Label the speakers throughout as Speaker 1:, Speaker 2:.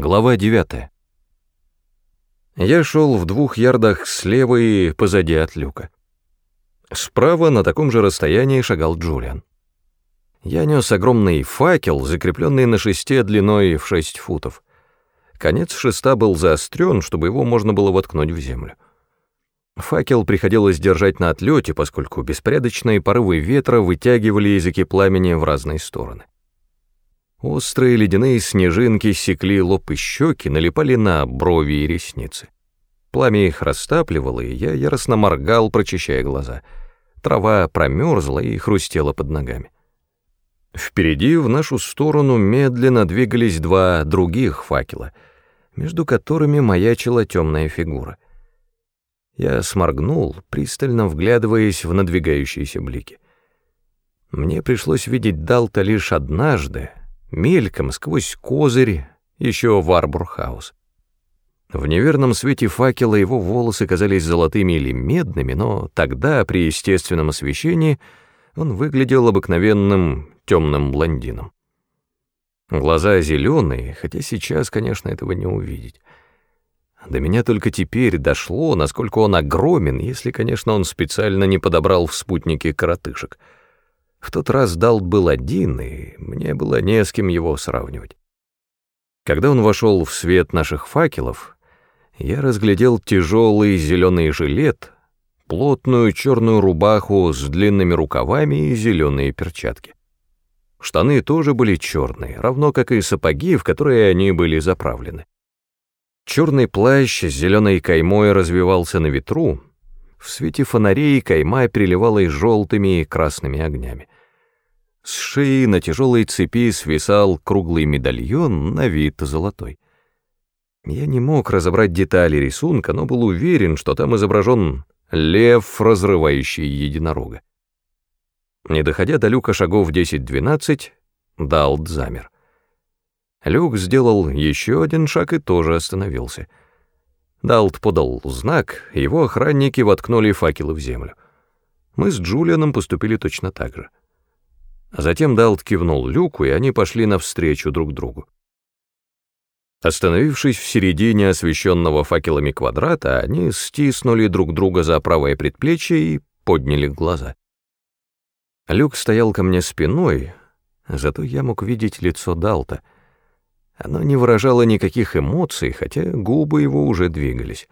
Speaker 1: Глава 9. Я шел в двух ярдах слева и позади от люка. Справа на таком же расстоянии шагал Джулиан. Я нес огромный факел, закрепленный на шесте длиной в шесть футов. Конец шеста был заострен, чтобы его можно было воткнуть в землю. Факел приходилось держать на отлете, поскольку беспорядочные порывы ветра вытягивали языки пламени в разные стороны. Острые ледяные снежинки секли лоб и щеки, налипали на брови и ресницы. Пламя их растапливало, и я яростно моргал, прочищая глаза. Трава промерзла и хрустела под ногами. Впереди в нашу сторону медленно двигались два других факела, между которыми маячила темная фигура. Я сморгнул, пристально вглядываясь в надвигающиеся блики. Мне пришлось видеть Далта лишь однажды, мельком сквозь козырь еще в Арбурхаус. В неверном свете факела его волосы казались золотыми или медными, но тогда, при естественном освещении, он выглядел обыкновенным темным блондином. Глаза зеленые, хотя сейчас, конечно, этого не увидеть. До меня только теперь дошло, насколько он огромен, если, конечно, он специально не подобрал в спутнике коротышек — в тот раз Далт был один, и мне было не с кем его сравнивать. Когда он вошел в свет наших факелов, я разглядел тяжелый зеленый жилет, плотную черную рубаху с длинными рукавами и зеленые перчатки. Штаны тоже были черные, равно как и сапоги, в которые они были заправлены. Черный плащ с зеленой каймой развивался на ветру, в свете фонарей кайма переливалась желтыми и красными огнями. С шеи на тяжелой цепи свисал круглый медальон, на вид золотой. Я не мог разобрать детали рисунка, но был уверен, что там изображен лев, разрывающий единорога. Не доходя до люка шагов 10-12, Далт замер. Люк сделал еще один шаг и тоже остановился — Далт подал знак, его охранники воткнули факелы в землю. Мы с Джулианом поступили точно так же. А затем Далт кивнул Люку, и они пошли навстречу друг другу. Остановившись в середине освещенного факелами квадрата, они стиснули друг друга за правое предплечье и подняли глаза. Люк стоял ко мне спиной, зато я мог видеть лицо Далта — оно не выражало никаких эмоций, хотя губы его уже двигались.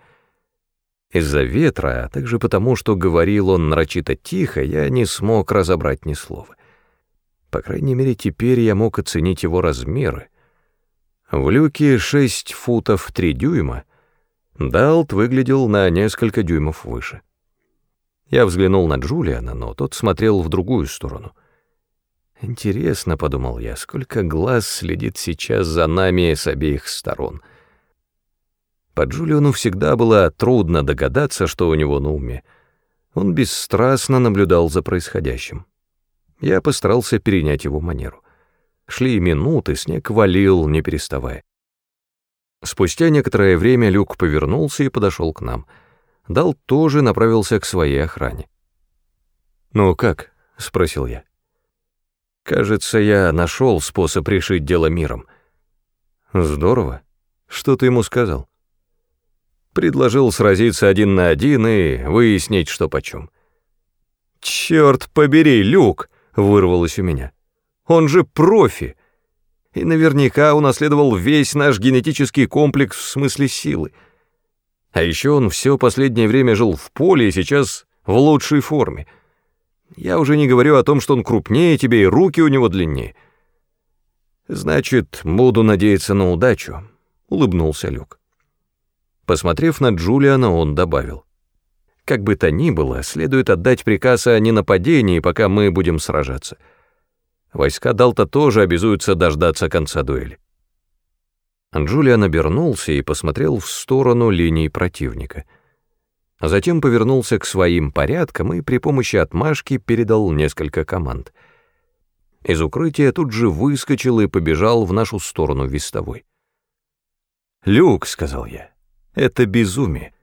Speaker 1: Из-за ветра, а также потому, что говорил он нарочито тихо, я не смог разобрать ни слова. По крайней мере, теперь я мог оценить его размеры. В люке шесть футов три дюйма, Далт выглядел на несколько дюймов выше. Я взглянул на Джулиана, но тот смотрел в другую сторону — Интересно, — подумал я, — сколько глаз следит сейчас за нами с обеих сторон. По Джулиону всегда было трудно догадаться, что у него на уме. Он бесстрастно наблюдал за происходящим. Я постарался перенять его манеру. Шли минуты, снег валил, не переставая. Спустя некоторое время Люк повернулся и подошел к нам. Дал тоже направился к своей охране. «Ну как?» — спросил я. Кажется, я нашел способ решить дело миром. Здорово. Что ты ему сказал? Предложил сразиться один на один и выяснить, что почем. Черт побери, Люк, вырвалось у меня. Он же профи. И наверняка унаследовал весь наш генетический комплекс в смысле силы. А еще он все последнее время жил в поле и сейчас в лучшей форме — я уже не говорю о том, что он крупнее тебе и руки у него длиннее. Значит, буду надеяться на удачу, улыбнулся Люк. Посмотрев на Джулиана, он добавил. Как бы то ни было, следует отдать приказ о ненападении, пока мы будем сражаться. Войска Далта тоже обязуются дождаться конца дуэли. Джулиан обернулся и посмотрел в сторону линии противника — а затем повернулся к своим порядкам и при помощи отмашки передал несколько команд. Из укрытия тут же выскочил и побежал в нашу сторону вестовой. «Люк», — сказал я, — «это безумие.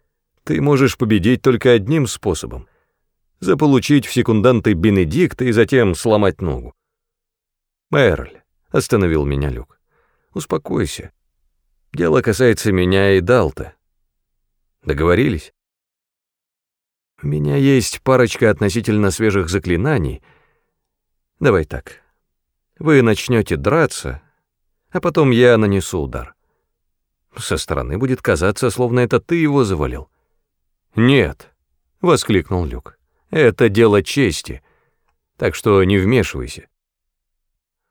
Speaker 1: Ты можешь победить только одним способом — заполучить в секунданты Бенедикта и затем сломать ногу». «Эрль», — остановил меня Люк, — «успокойся. Дело касается меня и Далта. Договорились? У меня есть парочка относительно свежих заклинаний. Давай так. Вы начнете драться, а потом я нанесу удар. Со стороны будет казаться, словно это ты его завалил. Нет, воскликнул Люк. Это дело чести. Так что не вмешивайся.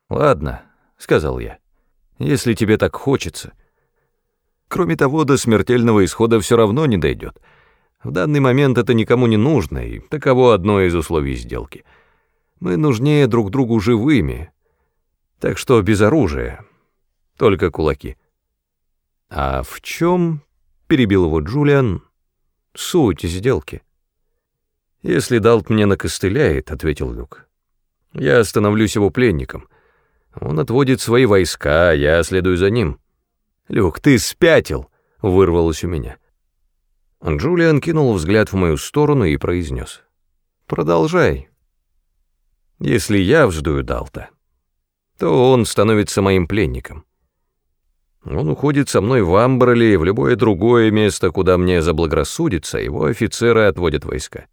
Speaker 1: Ладно, сказал я. Если тебе так хочется. Кроме того, до смертельного исхода все равно не дойдет. В данный момент это никому не нужно, и таково одно из условий сделки. Мы нужнее друг другу живыми, так что без оружия, только кулаки. А в чем, перебил его Джулиан, суть сделки? Если Далт мне накостыляет, ответил Люк, я становлюсь его пленником. Он отводит свои войска, я следую за ним. Люк, ты спятил, вырвалось у меня. Джулиан кинул взгляд в мою сторону и произнес. «Продолжай. Если я вждую Далта, то он становится моим пленником. Он уходит со мной в Амберли и в любое другое место, куда мне заблагорассудится, его офицеры отводят войска.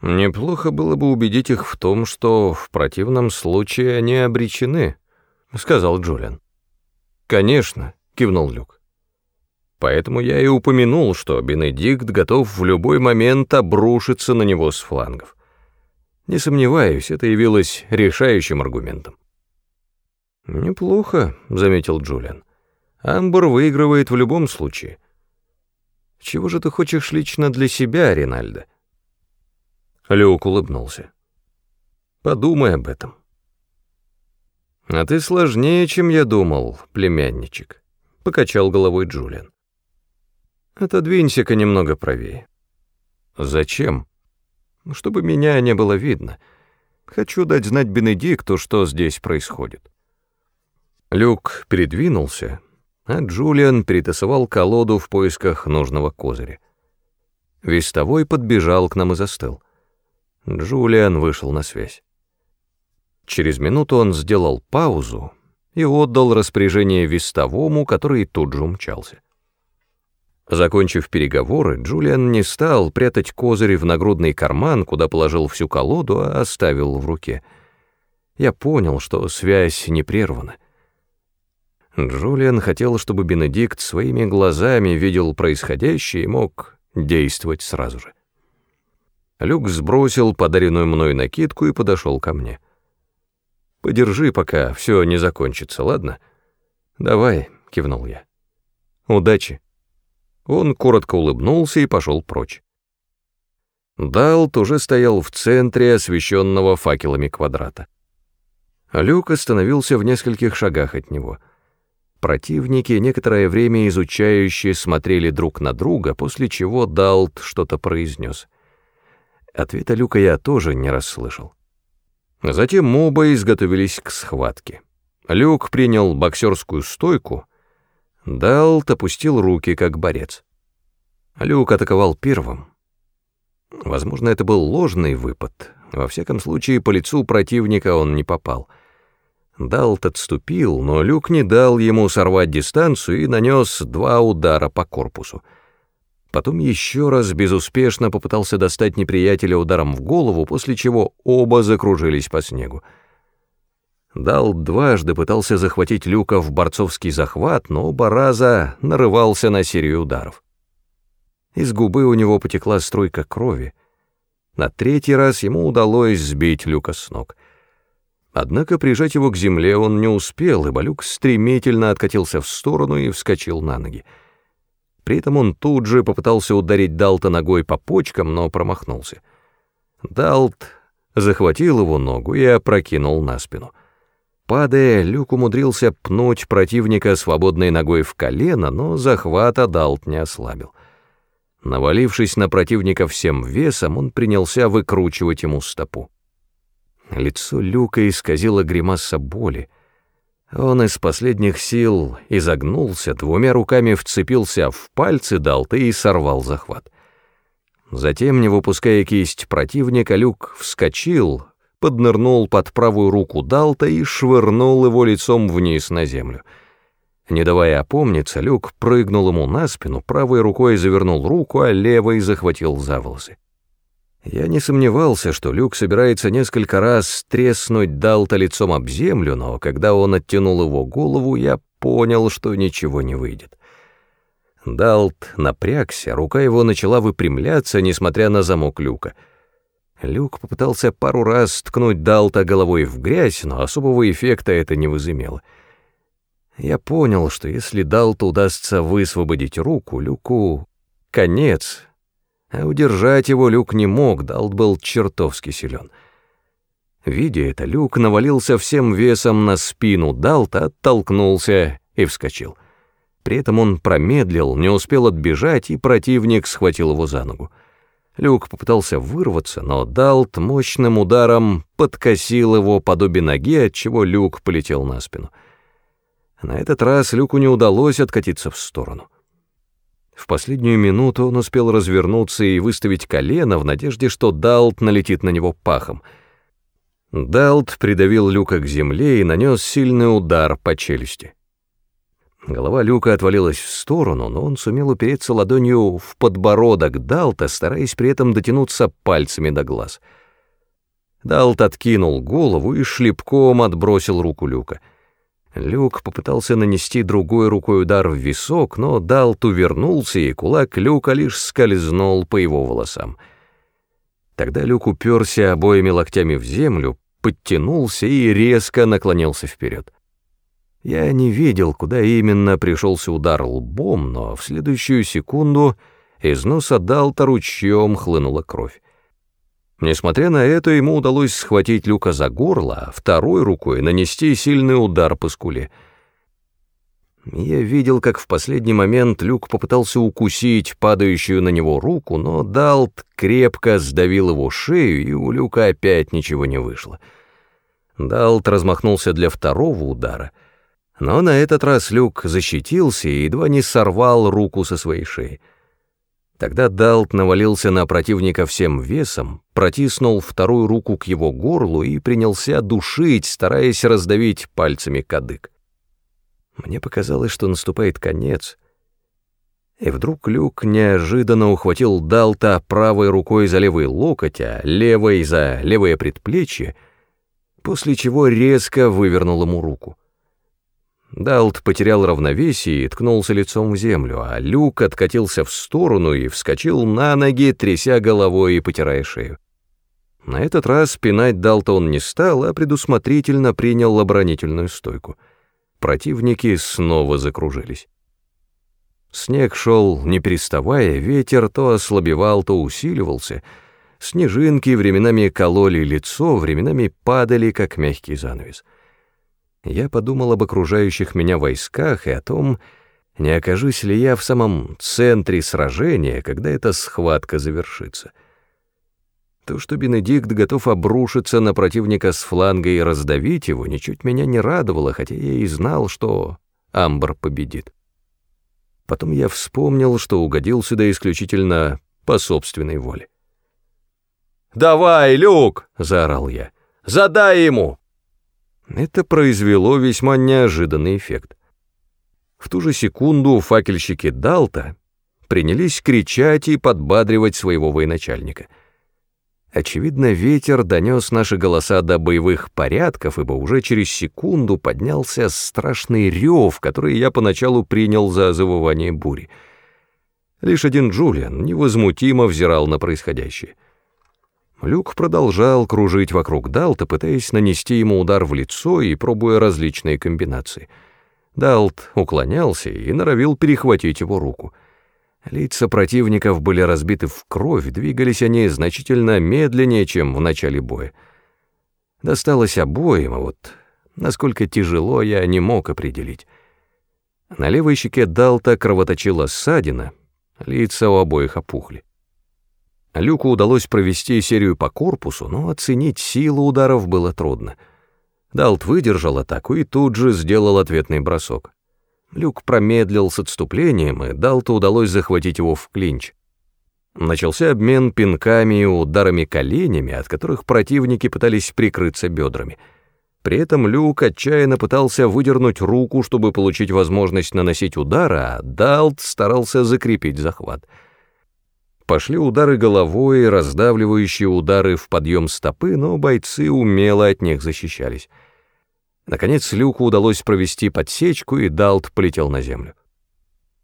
Speaker 1: Неплохо было бы убедить их в том, что в противном случае они обречены, — сказал Джулиан. «Конечно», — кивнул Люк. Поэтому я и упомянул, что Бенедикт готов в любой момент обрушиться на него с флангов. Не сомневаюсь, это явилось решающим аргументом. «Неплохо», — заметил Джулиан. «Амбр выигрывает в любом случае». «Чего же ты хочешь лично для себя, Ринальдо?» Люк улыбнулся. «Подумай об этом». «А ты сложнее, чем я думал, племянничек», — покачал головой Джулиан. Отодвинься-ка немного правее. Зачем? Чтобы меня не было видно. Хочу дать знать Бенедикту, что здесь происходит. Люк передвинулся, а Джулиан перетасовал колоду в поисках нужного козыря. Вестовой подбежал к нам и застыл. Джулиан вышел на связь. Через минуту он сделал паузу и отдал распоряжение вестовому, который тут же умчался. Закончив переговоры, Джулиан не стал прятать козыри в нагрудный карман, куда положил всю колоду, а оставил в руке. Я понял, что связь не прервана. Джулиан хотел, чтобы Бенедикт своими глазами видел происходящее и мог действовать сразу же. Люк сбросил подаренную мной накидку и подошел ко мне. «Подержи, пока все не закончится, ладно?» «Давай», — кивнул я. «Удачи». Он коротко улыбнулся и пошел прочь. Далт уже стоял в центре освещенного факелами квадрата. Люк остановился в нескольких шагах от него. Противники некоторое время изучающие смотрели друг на друга, после чего Далт что-то произнес. Ответа Люка я тоже не расслышал. Затем оба изготовились к схватке. Люк принял боксерскую стойку — Далт опустил руки, как борец. Люк атаковал первым. Возможно, это был ложный выпад. Во всяком случае, по лицу противника он не попал. Далт отступил, но Люк не дал ему сорвать дистанцию и нанес два удара по корпусу. Потом еще раз безуспешно попытался достать неприятеля ударом в голову, после чего оба закружились по снегу. Дал дважды пытался захватить Люка в борцовский захват, но оба раза нарывался на серию ударов. Из губы у него потекла струйка крови. На третий раз ему удалось сбить Люка с ног. Однако прижать его к земле он не успел, ибо Люк стремительно откатился в сторону и вскочил на ноги. При этом он тут же попытался ударить Далта ногой по почкам, но промахнулся. Далт захватил его ногу и опрокинул на спину — Падая, Люк умудрился пнуть противника свободной ногой в колено, но захвата Далт не ослабил. Навалившись на противника всем весом, он принялся выкручивать ему стопу. Лицо Люка исказило гримаса боли. Он из последних сил изогнулся, двумя руками вцепился в пальцы Далты и сорвал захват. Затем, не выпуская кисть противника, Люк вскочил, поднырнул под правую руку Далта и швырнул его лицом вниз на землю. Не давая опомниться, Люк прыгнул ему на спину, правой рукой завернул руку, а левой захватил за волосы. Я не сомневался, что Люк собирается несколько раз треснуть Далта лицом об землю, но когда он оттянул его голову, я понял, что ничего не выйдет. Далт напрягся, рука его начала выпрямляться, несмотря на замок люка. Люк попытался пару раз ткнуть Далта головой в грязь, но особого эффекта это не возымело. Я понял, что если Далту удастся высвободить руку, Люку — конец, а удержать его Люк не мог, Далт был чертовски силен. Видя это, Люк навалился всем весом на спину Далта, оттолкнулся и вскочил — при этом он промедлил, не успел отбежать, и противник схватил его за ногу. Люк попытался вырваться, но Далт мощным ударом подкосил его под обе ноги, отчего Люк полетел на спину. На этот раз Люку не удалось откатиться в сторону. В последнюю минуту он успел развернуться и выставить колено в надежде, что Далт налетит на него пахом. Далт придавил Люка к земле и нанес сильный удар по челюсти. Голова Люка отвалилась в сторону, но он сумел упереться ладонью в подбородок Далта, стараясь при этом дотянуться пальцами до глаз. Далт откинул голову и шлепком отбросил руку Люка. Люк попытался нанести другой рукой удар в висок, но Далт увернулся, и кулак Люка лишь скользнул по его волосам. Тогда Люк уперся обоими локтями в землю, подтянулся и резко наклонился вперед. Я не видел, куда именно пришелся удар лбом, но в следующую секунду из носа Далта ручьем хлынула кровь. Несмотря на это, ему удалось схватить Люка за горло, а второй рукой нанести сильный удар по скуле. Я видел, как в последний момент Люк попытался укусить падающую на него руку, но Далт крепко сдавил его шею, и у Люка опять ничего не вышло. Далт размахнулся для второго удара — но на этот раз Люк защитился и едва не сорвал руку со своей шеи. Тогда Далт навалился на противника всем весом, протиснул вторую руку к его горлу и принялся душить, стараясь раздавить пальцами кадык. Мне показалось, что наступает конец. И вдруг Люк неожиданно ухватил Далта правой рукой за левый локоть, а левой за левое предплечье, после чего резко вывернул ему руку. Далт потерял равновесие и ткнулся лицом в землю, а Люк откатился в сторону и вскочил на ноги, тряся головой и потирая шею. На этот раз пинать Далта он не стал, а предусмотрительно принял оборонительную стойку. Противники снова закружились. Снег шел, не переставая, ветер то ослабевал, то усиливался. Снежинки временами кололи лицо, временами падали, как мягкий занавес — я подумал об окружающих меня войсках и о том, не окажусь ли я в самом центре сражения, когда эта схватка завершится. То, что Бенедикт готов обрушиться на противника с фланга и раздавить его, ничуть меня не радовало, хотя я и знал, что Амбр победит. Потом я вспомнил, что угодил сюда исключительно по собственной воле. «Давай, Люк!» — заорал я. «Задай ему!» Это произвело весьма неожиданный эффект. В ту же секунду факельщики Далта принялись кричать и подбадривать своего военачальника. Очевидно, ветер донес наши голоса до боевых порядков, ибо уже через секунду поднялся страшный рев, который я поначалу принял за завывание бури. Лишь один Джулиан невозмутимо взирал на происходящее — Люк продолжал кружить вокруг Далта, пытаясь нанести ему удар в лицо и пробуя различные комбинации. Далт уклонялся и норовил перехватить его руку. Лица противников были разбиты в кровь, двигались они значительно медленнее, чем в начале боя. Досталось обоим, а вот насколько тяжело я не мог определить. На левой щеке Далта кровоточила ссадина, лица у обоих опухли. Люку удалось провести серию по корпусу, но оценить силу ударов было трудно. Далт выдержал атаку и тут же сделал ответный бросок. Люк промедлил с отступлением, и Далту удалось захватить его в клинч. Начался обмен пинками и ударами коленями, от которых противники пытались прикрыться бедрами. При этом Люк отчаянно пытался выдернуть руку, чтобы получить возможность наносить удар, а Далт старался закрепить захват. Пошли удары головой, раздавливающие удары в подъем стопы, но бойцы умело от них защищались. Наконец Люку удалось провести подсечку, и Далт полетел на землю.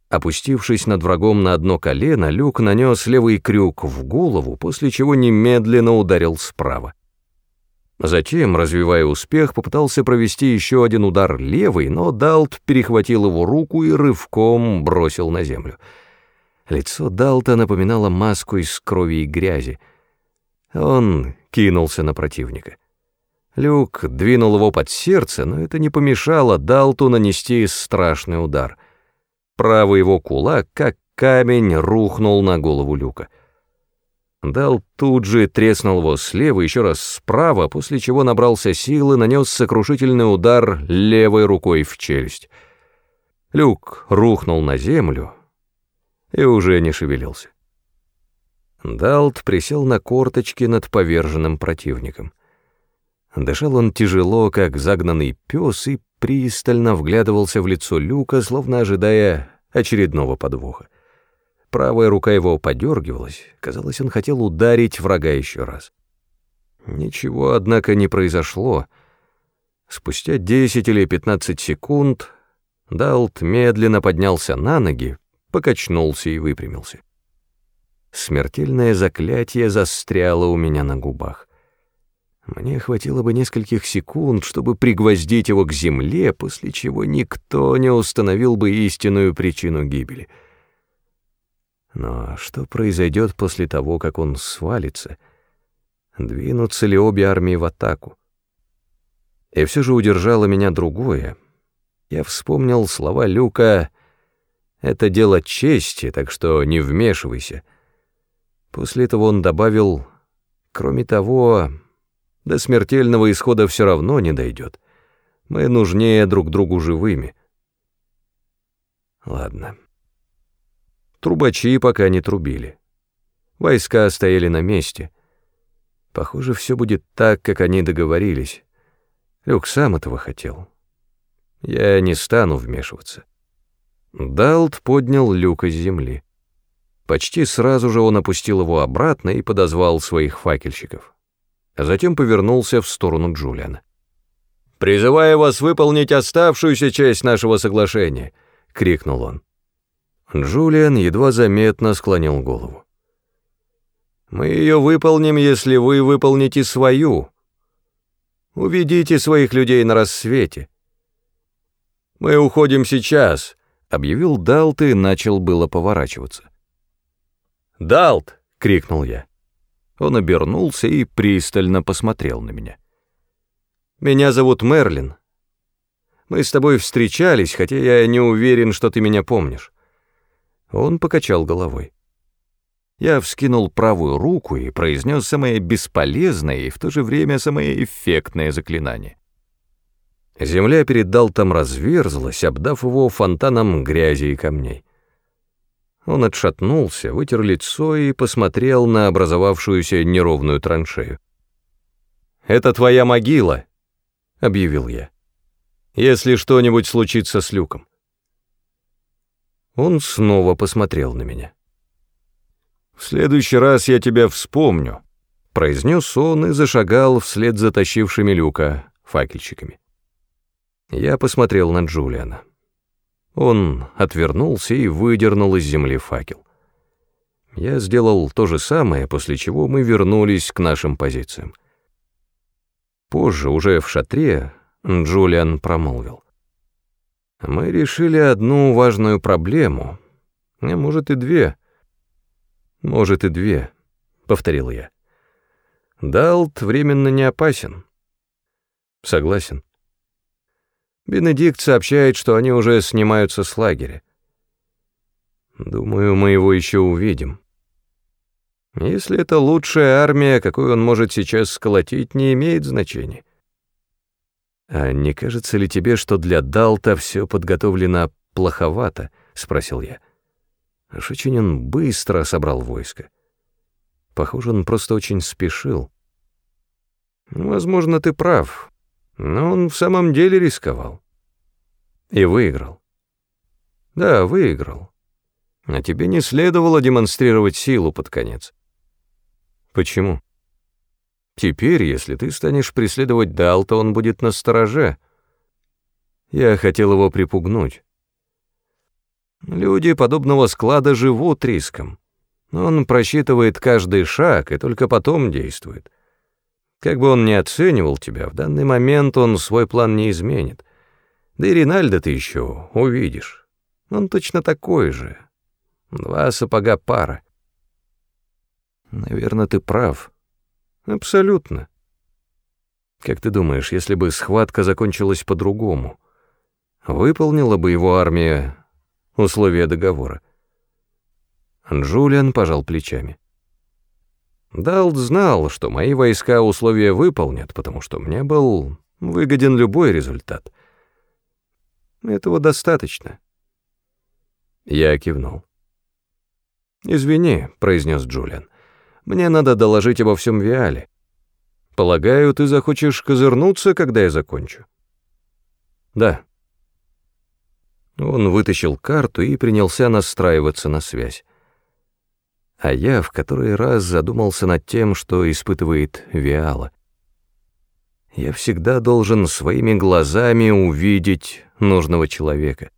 Speaker 1: Опустившись над врагом на одно колено, Люк нанес левый крюк в голову, после чего немедленно ударил справа. Затем, развивая успех, попытался провести еще один удар левой, но Далт перехватил его руку и рывком бросил на землю. Лицо Далта напоминало маску из крови и грязи. Он кинулся на противника. Люк двинул его под сердце, но это не помешало Далту нанести страшный удар. Правый его кулак, как камень, рухнул на голову Люка. Дал тут же треснул его слева, еще раз справа, после чего набрался силы, нанес сокрушительный удар левой рукой в челюсть. Люк рухнул на землю и уже не шевелился. Далт присел на корточки над поверженным противником. Дышал он тяжело, как загнанный пес, и пристально вглядывался в лицо Люка, словно ожидая очередного подвоха. Правая рука его подергивалась, казалось, он хотел ударить врага еще раз. Ничего, однако, не произошло. Спустя 10 или 15 секунд Далт медленно поднялся на ноги, покачнулся и выпрямился. Смертельное заклятие застряло у меня на губах. Мне хватило бы нескольких секунд, чтобы пригвоздить его к земле, после чего никто не установил бы истинную причину гибели — но что произойдет после того, как он свалится? Двинутся ли обе армии в атаку? И все же удержало меня другое. Я вспомнил слова Люка «Это дело чести, так что не вмешивайся». После этого он добавил «Кроме того, до смертельного исхода все равно не дойдет. Мы нужнее друг другу живыми». Ладно. Трубачи пока не трубили. Войска стояли на месте. Похоже, все будет так, как они договорились. Люк сам этого хотел. Я не стану вмешиваться. Далт поднял люк из земли. Почти сразу же он опустил его обратно и подозвал своих факельщиков. А затем повернулся в сторону Джулиана. «Призываю вас выполнить оставшуюся часть нашего соглашения», — крикнул он. Джулиан едва заметно склонил голову. «Мы ее выполним, если вы выполните свою. Уведите своих людей на рассвете». «Мы уходим сейчас», — объявил Далт и начал было поворачиваться. «Далт!» — крикнул я. Он обернулся и пристально посмотрел на меня. «Меня зовут Мерлин. Мы с тобой встречались, хотя я не уверен, что ты меня помнишь. Он покачал головой. Я вскинул правую руку и произнес самое бесполезное и в то же время самое эффектное заклинание. Земля перед Далтом разверзлась, обдав его фонтаном грязи и камней. Он отшатнулся, вытер лицо и посмотрел на образовавшуюся неровную траншею. «Это твоя могила», — объявил я. «Если что-нибудь случится с Люком». Он снова посмотрел на меня. «В следующий раз я тебя вспомню», — произнес он и зашагал вслед за тащившими люка факельщиками. Я посмотрел на Джулиана. Он отвернулся и выдернул из земли факел. Я сделал то же самое, после чего мы вернулись к нашим позициям. Позже, уже в шатре, Джулиан промолвил. Мы решили одну важную проблему, а может и две. Может и две, повторил я. Далт временно не опасен. Согласен. Бенедикт сообщает, что они уже снимаются с лагеря. Думаю, мы его еще увидим. Если это лучшая армия, какую он может сейчас сколотить, не имеет значения. «А не кажется ли тебе, что для Далта все подготовлено плоховато?» — спросил я. Он быстро собрал войско. Похоже, он просто очень спешил. «Возможно, ты прав. Но он в самом деле рисковал. И выиграл. Да, выиграл. А тебе не следовало демонстрировать силу под конец. Почему? Теперь, если ты станешь преследовать Далта, он будет на стороже. Я хотел его припугнуть. Люди подобного склада живут риском. Он просчитывает каждый шаг и только потом действует. Как бы он ни оценивал тебя, в данный момент он свой план не изменит. Да и Ринальда ты еще увидишь. Он точно такой же. Два сапога пара. Наверное, ты прав. Абсолютно. Как ты думаешь, если бы схватка закончилась по-другому, выполнила бы его армия условия договора? Джулиан пожал плечами. Далт знал, что мои войска условия выполнят, потому что мне был выгоден любой результат. Этого достаточно. Я кивнул. «Извини», — произнес Джулиан. Мне надо доложить обо всем Виале. Полагаю, ты захочешь козырнуться, когда я закончу?» «Да». Он вытащил карту и принялся настраиваться на связь. А я в который раз задумался над тем, что испытывает Виала. Я всегда должен своими глазами увидеть нужного человека.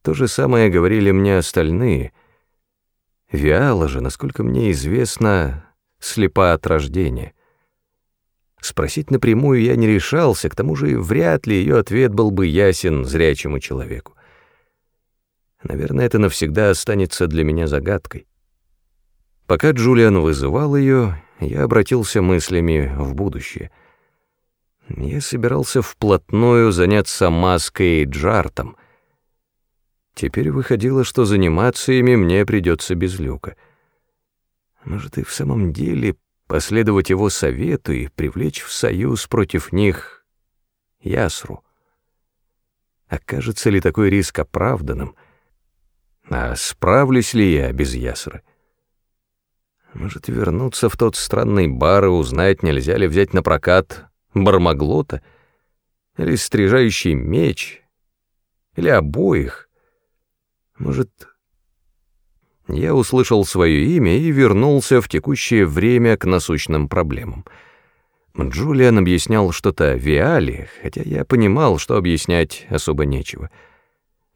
Speaker 1: То же самое говорили мне остальные — Виала же, насколько мне известно, слепа от рождения. Спросить напрямую я не решался, к тому же вряд ли ее ответ был бы ясен зрячему человеку. Наверное, это навсегда останется для меня загадкой. Пока Джулиан вызывал ее, я обратился мыслями в будущее. Я собирался вплотную заняться маской и джартом — Теперь выходило, что заниматься ими мне придется без люка. Может, и в самом деле последовать его совету и привлечь в союз против них Ясру. Окажется ли такой риск оправданным? А справлюсь ли я без Ясры? Может, вернуться в тот странный бар и узнать, нельзя ли взять на прокат бармаглота или стрижающий меч, или обоих? Может, я услышал свое имя и вернулся в текущее время к насущным проблемам. Джулиан объяснял что-то Виале, хотя я понимал, что объяснять особо нечего.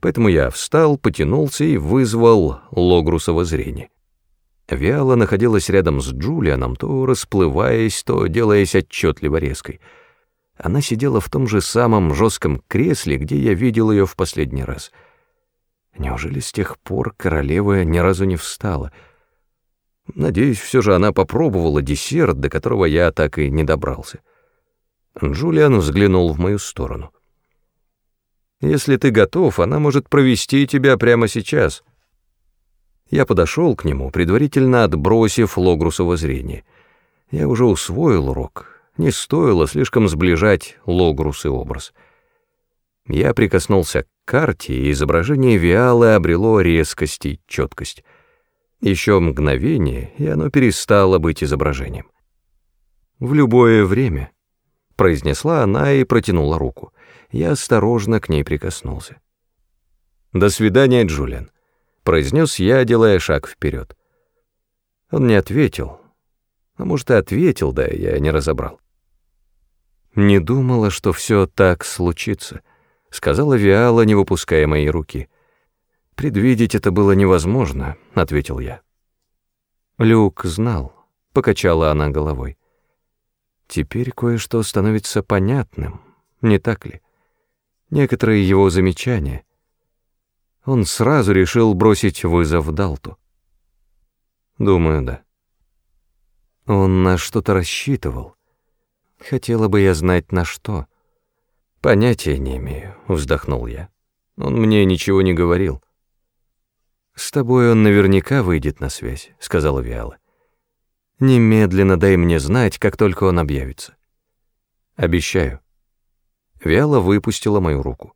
Speaker 1: Поэтому я встал, потянулся и вызвал Логрусово зрение. Виала находилась рядом с Джулианом, то расплываясь, то делаясь отчетливо резкой. Она сидела в том же самом жестком кресле, где я видел ее в последний раз — Неужели с тех пор королева ни разу не встала? Надеюсь, все же она попробовала десерт, до которого я так и не добрался. Джулиан взглянул в мою сторону. «Если ты готов, она может провести тебя прямо сейчас». Я подошел к нему, предварительно отбросив Логрусово зрение. Я уже усвоил урок. Не стоило слишком сближать Логрус и образ. Я прикоснулся к карте, и изображение Виалы обрело резкость и четкость. Еще мгновение, и оно перестало быть изображением. «В любое время», — произнесла она и протянула руку. Я осторожно к ней прикоснулся. «До свидания, Джулиан», — произнес я, делая шаг вперед. Он не ответил. А может, и ответил, да я не разобрал. Не думала, что все так случится. — сказала Виала, не выпуская моей руки. «Предвидеть это было невозможно», — ответил я. Люк знал, — покачала она головой. «Теперь кое-что становится понятным, не так ли? Некоторые его замечания. Он сразу решил бросить вызов Далту. Думаю, да. Он на что-то рассчитывал. Хотела бы я знать, на что». «Понятия не имею», — вздохнул я. «Он мне ничего не говорил». «С тобой он наверняка выйдет на связь», — сказала Виала. «Немедленно дай мне знать, как только он объявится». «Обещаю». Виала выпустила мою руку.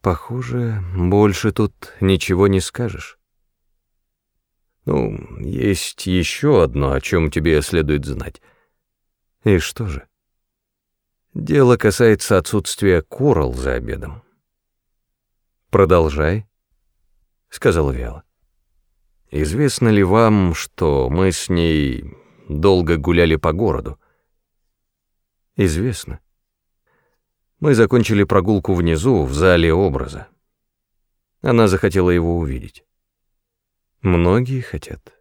Speaker 1: «Похоже, больше тут ничего не скажешь». «Ну, есть еще одно, о чем тебе следует знать». «И что же?» Дело касается отсутствия Корал за обедом. «Продолжай», — сказала Виала. «Известно ли вам, что мы с ней долго гуляли по городу?» «Известно. Мы закончили прогулку внизу, в зале образа. Она захотела его увидеть. Многие хотят.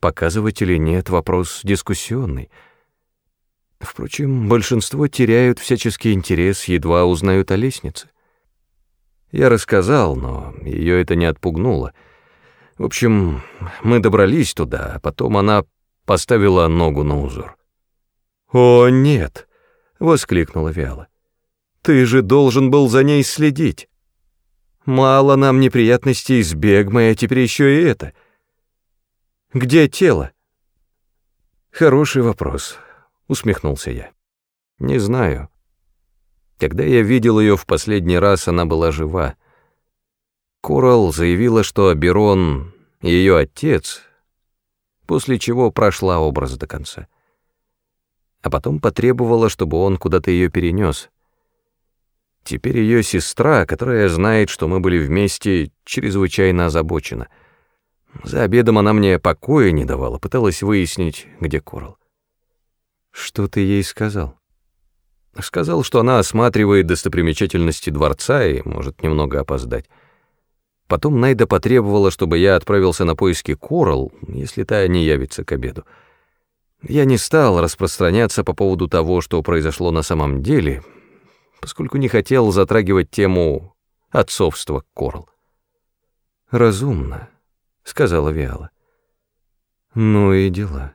Speaker 1: Показывать или нет — вопрос дискуссионный. Впрочем, большинство теряют всяческий интерес, едва узнают о лестнице. Я рассказал, но ее это не отпугнуло. В общем, мы добрались туда, а потом она поставила ногу на узор. «О, нет!» — воскликнула Виала. «Ты же должен был за ней следить. Мало нам неприятностей с Бегмой, а теперь еще и это. Где тело?» «Хороший вопрос», — усмехнулся я. «Не знаю. Когда я видел ее в последний раз, она была жива. Корал заявила, что Аберон — ее отец, после чего прошла образ до конца. А потом потребовала, чтобы он куда-то ее перенес. Теперь ее сестра, которая знает, что мы были вместе, чрезвычайно озабочена. За обедом она мне покоя не давала, пыталась выяснить, где Корал. «Что ты ей сказал?» Сказал, что она осматривает достопримечательности дворца и может немного опоздать. Потом Найда потребовала, чтобы я отправился на поиски Корал, если та не явится к обеду. Я не стал распространяться по поводу того, что произошло на самом деле, поскольку не хотел затрагивать тему отцовства Корал. «Разумно», — сказала Виала. «Ну и дела».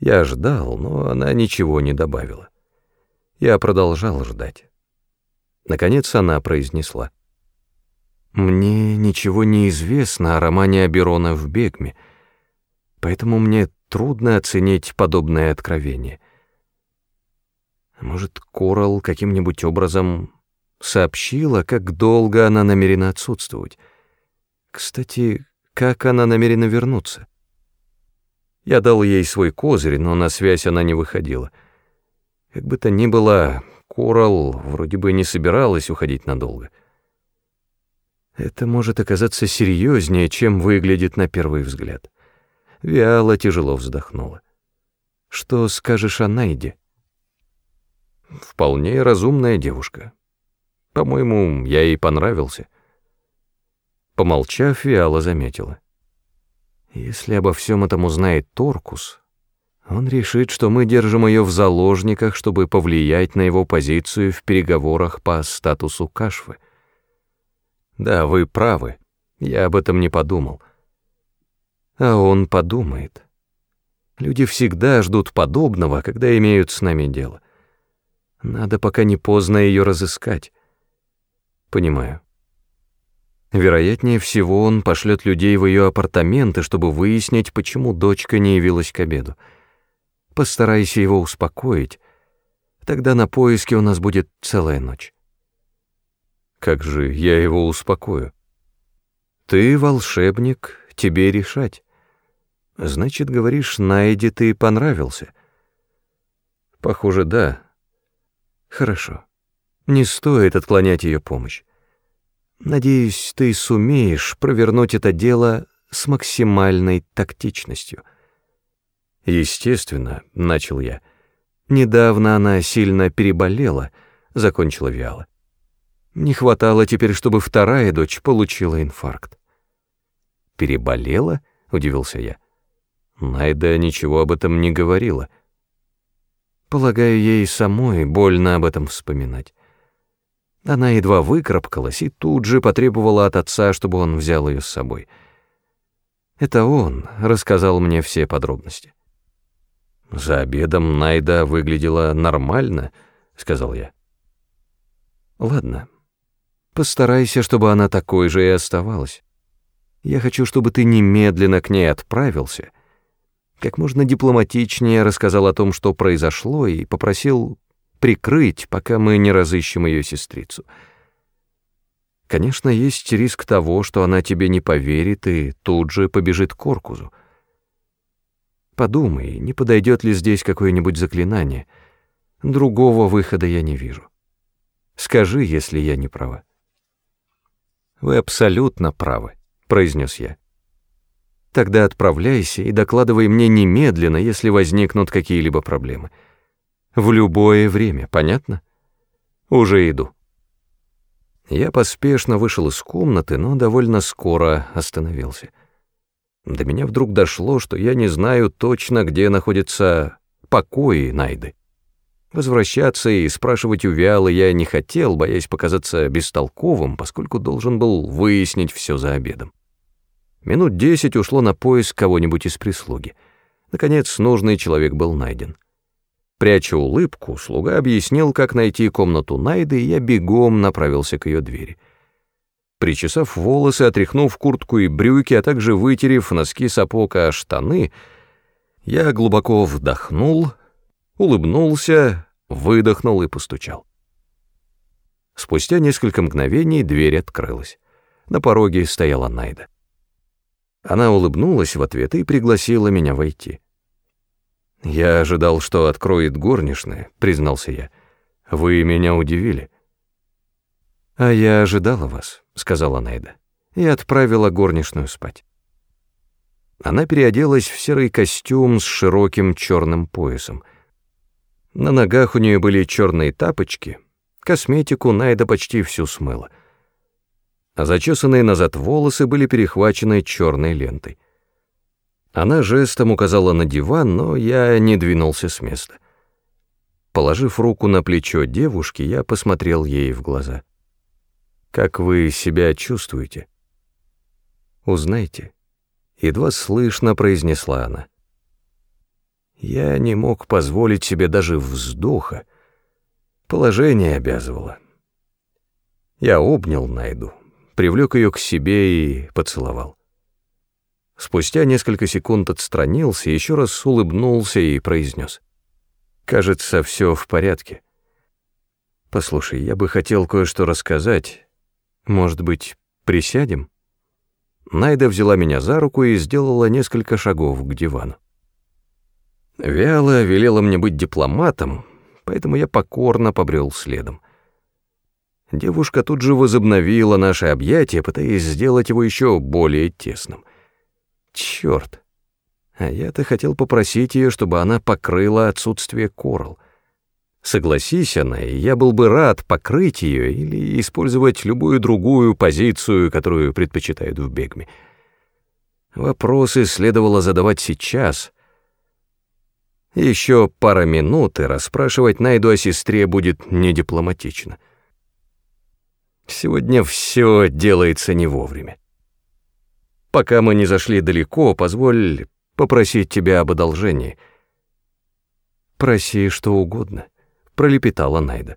Speaker 1: Я ждал, но она ничего не добавила. Я продолжал ждать. Наконец она произнесла. «Мне ничего не известно о романе Аберона в Бегме, поэтому мне трудно оценить подобное откровение. Может, Корал каким-нибудь образом сообщила, как долго она намерена отсутствовать? Кстати, как она намерена вернуться?» Я дал ей свой козырь, но на связь она не выходила — как бы то ни было, Корал вроде бы не собиралась уходить надолго. Это может оказаться серьезнее, чем выглядит на первый взгляд. Виала тяжело вздохнула. Что скажешь о Найде? Вполне разумная девушка. По-моему, я ей понравился. Помолчав, Виала заметила. Если обо всем этом узнает Торкус, он решит, что мы держим ее в заложниках, чтобы повлиять на его позицию в переговорах по статусу Кашфы. Да, вы правы, я об этом не подумал. А он подумает. Люди всегда ждут подобного, когда имеют с нами дело. Надо пока не поздно ее разыскать. Понимаю. Вероятнее всего, он пошлет людей в ее апартаменты, чтобы выяснить, почему дочка не явилась к обеду. Постарайся его успокоить. Тогда на поиски у нас будет целая ночь. Как же я его успокою? Ты волшебник, тебе решать. Значит, говоришь, Найди ты понравился. Похоже, да. Хорошо. Не стоит отклонять ее помощь. Надеюсь, ты сумеешь провернуть это дело с максимальной тактичностью. Естественно, начал я. Недавно она сильно переболела, закончила Виала. Не хватало теперь, чтобы вторая дочь получила инфаркт. Переболела? удивился я. Найда ничего об этом не говорила. Полагаю, ей самой больно об этом вспоминать. Она едва выкарабкалась и тут же потребовала от отца, чтобы он взял ее с собой. Это он рассказал мне все подробности. «За обедом Найда выглядела нормально», — сказал я. «Ладно, постарайся, чтобы она такой же и оставалась. Я хочу, чтобы ты немедленно к ней отправился, как можно дипломатичнее рассказал о том, что произошло, и попросил прикрыть, пока мы не разыщем ее сестрицу. Конечно, есть риск того, что она тебе не поверит и тут же побежит к Коркузу. Подумай, не подойдет ли здесь какое-нибудь заклинание. Другого выхода я не вижу. Скажи, если я не права. Вы абсолютно правы, произнес я. Тогда отправляйся и докладывай мне немедленно, если возникнут какие-либо проблемы. В любое время, понятно? Уже иду. Я поспешно вышел из комнаты, но довольно скоро остановился. До меня вдруг дошло, что я не знаю точно, где находятся покои Найды. Возвращаться и спрашивать у Виалы я не хотел, боясь показаться бестолковым, поскольку должен был выяснить все за обедом. Минут десять ушло на поиск кого-нибудь из прислуги. Наконец, нужный человек был найден. Пряча улыбку, слуга объяснил, как найти комнату Найды, и я бегом направился к ее двери. Причесав волосы, отряхнув куртку и брюки, а также вытерев носки сапог о штаны, я глубоко вдохнул, улыбнулся, выдохнул и постучал. Спустя несколько мгновений дверь открылась. На пороге стояла Найда. Она улыбнулась в ответ и пригласила меня войти. «Я ожидал, что откроет горничная», — признался я. «Вы меня удивили». «А я ожидала вас», — сказала Найда, и отправила горничную спать. Она переоделась в серый костюм с широким черным поясом. На ногах у нее были черные тапочки, косметику Найда почти всю смыла. А зачесанные назад волосы были перехвачены черной лентой. Она жестом указала на диван, но я не двинулся с места. Положив руку на плечо девушки, я посмотрел ей в глаза. «Как вы себя чувствуете?» «Узнайте», — едва слышно произнесла она. Я не мог позволить себе даже вздоха. Положение обязывало. Я обнял Найду, привлек ее к себе и поцеловал. Спустя несколько секунд отстранился, еще раз улыбнулся и произнес. «Кажется, все в порядке. Послушай, я бы хотел кое-что рассказать. Может быть, присядем?» Найда взяла меня за руку и сделала несколько шагов к дивану. Вяло велела мне быть дипломатом, поэтому я покорно побрел следом. Девушка тут же возобновила наше объятие, пытаясь сделать его еще более тесным. Черт! А я-то хотел попросить ее, чтобы она покрыла отсутствие корал. Согласись она, и я был бы рад покрыть ее или использовать любую другую позицию, которую предпочитают в Бегме. Вопросы следовало задавать сейчас. Еще пара минут, и расспрашивать Найду о сестре будет недипломатично. Сегодня все делается не вовремя. Пока мы не зашли далеко, позволь попросить тебя об одолжении. Проси что угодно, пролепетала Найда.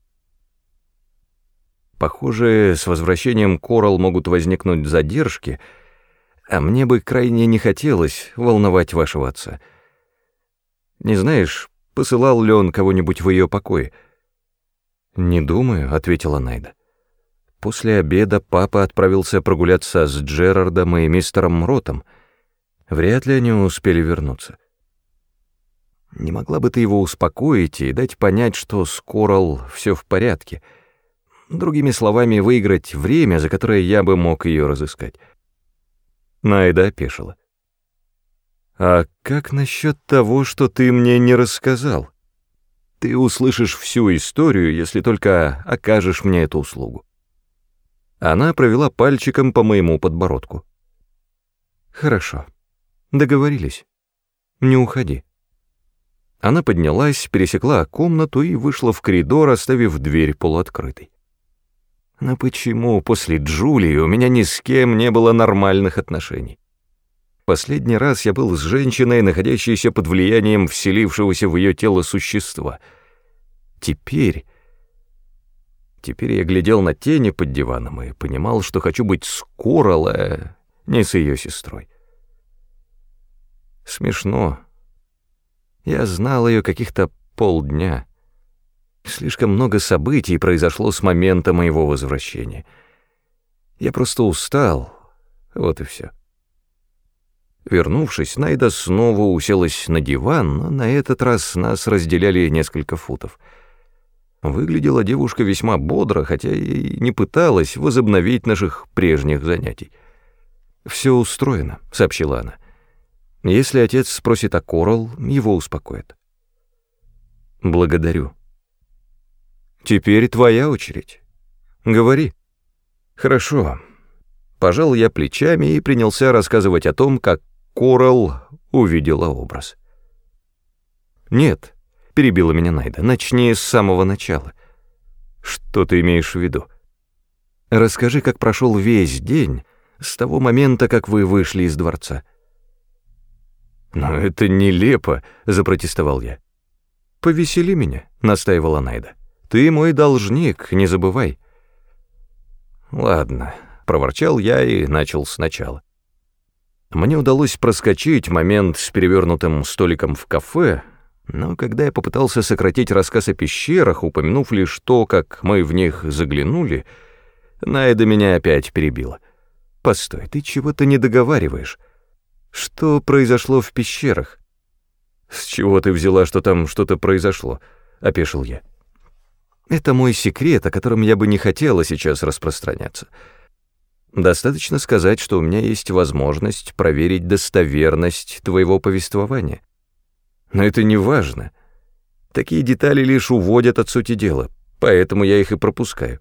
Speaker 1: Похоже, с возвращением Корал могут возникнуть задержки, а мне бы крайне не хотелось волновать вашего отца. Не знаешь, посылал ли он кого-нибудь в ее покое? «Не думаю», — ответила Найда. После обеда папа отправился прогуляться с Джерардом и мистером Ротом. Вряд ли они успели вернуться. Не могла бы ты его успокоить и дать понять, что с все в порядке? Другими словами, выиграть время, за которое я бы мог ее разыскать. Найда опешила. «А как насчет того, что ты мне не рассказал? Ты услышишь всю историю, если только окажешь мне эту услугу». Она провела пальчиком по моему подбородку. «Хорошо. Договорились. Не уходи». Она поднялась, пересекла комнату и вышла в коридор, оставив дверь полуоткрытой. Но почему после Джулии у меня ни с кем не было нормальных отношений? Последний раз я был с женщиной, находящейся под влиянием вселившегося в ее тело существа. Теперь Теперь я глядел на тени под диваном и понимал, что хочу быть с Коралла, не с ее сестрой. Смешно. Я знал ее каких-то полдня. Слишком много событий произошло с момента моего возвращения. Я просто устал, вот и все. Вернувшись, Найда снова уселась на диван, но на этот раз нас разделяли несколько футов — Выглядела девушка весьма бодро, хотя и не пыталась возобновить наших прежних занятий. «Все устроено», — сообщила она. «Если отец спросит о Корал, его успокоит». «Благодарю». «Теперь твоя очередь. Говори». «Хорошо». Пожал я плечами и принялся рассказывать о том, как Корал увидела образ. «Нет», — перебила меня Найда, — «начни с самого начала». «Что ты имеешь в виду?» «Расскажи, как прошел весь день с того момента, как вы вышли из дворца». «Но это нелепо», — запротестовал я. «Повесели меня», — настаивала Найда. «Ты мой должник, не забывай». «Ладно», — проворчал я и начал сначала. Мне удалось проскочить момент с перевернутым столиком в кафе, но когда я попытался сократить рассказ о пещерах, упомянув лишь то, как мы в них заглянули, Найда меня опять перебила. «Постой, ты чего-то не договариваешь. Что произошло в пещерах?» «С чего ты взяла, что там что-то произошло?» — опешил я. «Это мой секрет, о котором я бы не хотела сейчас распространяться. Достаточно сказать, что у меня есть возможность проверить достоверность твоего повествования». Но это не важно. Такие детали лишь уводят от сути дела, поэтому я их и пропускаю.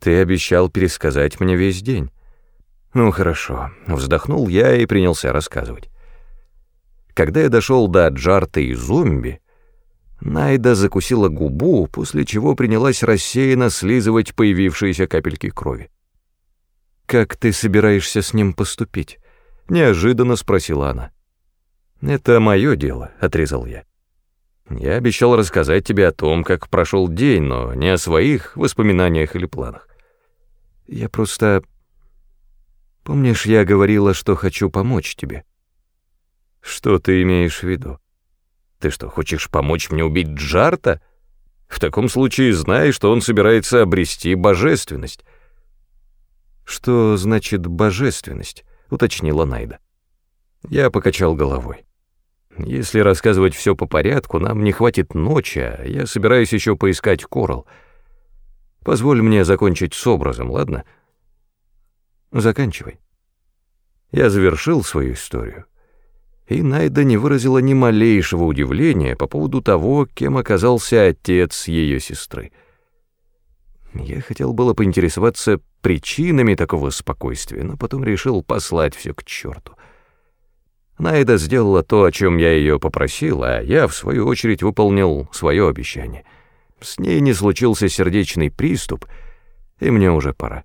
Speaker 1: Ты обещал пересказать мне весь день. Ну хорошо, вздохнул я и принялся рассказывать. Когда я дошел до Джарта и зомби, Найда закусила губу, после чего принялась рассеянно слизывать появившиеся капельки крови. «Как ты собираешься с ним поступить?» — неожиданно спросила она. «Это мое дело», — отрезал я. «Я обещал рассказать тебе о том, как прошел день, но не о своих воспоминаниях или планах. Я просто... Помнишь, я говорила, что хочу помочь тебе?» «Что ты имеешь в виду? Ты что, хочешь помочь мне убить Джарта? В таком случае знай, что он собирается обрести божественность». «Что значит божественность?» — уточнила Найда. Я покачал головой. Если рассказывать все по порядку, нам не хватит ночи, а я собираюсь еще поискать Корал. Позволь мне закончить с образом, ладно? Заканчивай. Я завершил свою историю, и Найда не выразила ни малейшего удивления по поводу того, кем оказался отец ее сестры. Я хотел было поинтересоваться причинами такого спокойствия, но потом решил послать все к черту. Найда сделала то, о чем я ее попросил, а я, в свою очередь, выполнил свое обещание. С ней не случился сердечный приступ, и мне уже пора.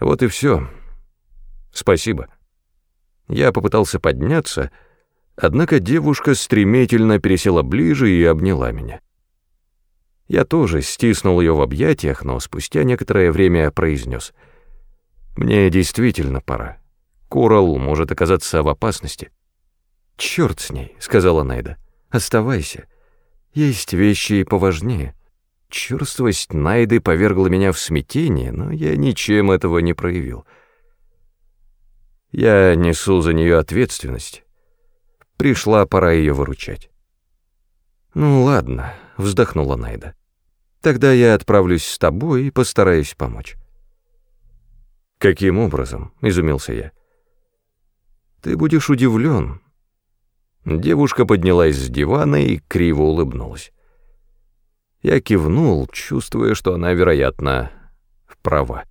Speaker 1: Вот и все. Спасибо. Я попытался подняться, однако девушка стремительно пересела ближе и обняла меня. Я тоже стиснул ее в объятиях, но спустя некоторое время произнес. «Мне действительно пора». Коралл может оказаться в опасности. «Черт с ней», — сказала Найда. «Оставайся. Есть вещи и поважнее». Черствость Найды повергла меня в смятение, но я ничем этого не проявил. Я несу за нее ответственность. Пришла пора ее выручать. «Ну ладно», — вздохнула Найда. «Тогда я отправлюсь с тобой и постараюсь помочь». «Каким образом?» — изумился я. Ты будешь удивлен. Девушка поднялась с дивана и криво улыбнулась. Я кивнул, чувствуя, что она, вероятно, права.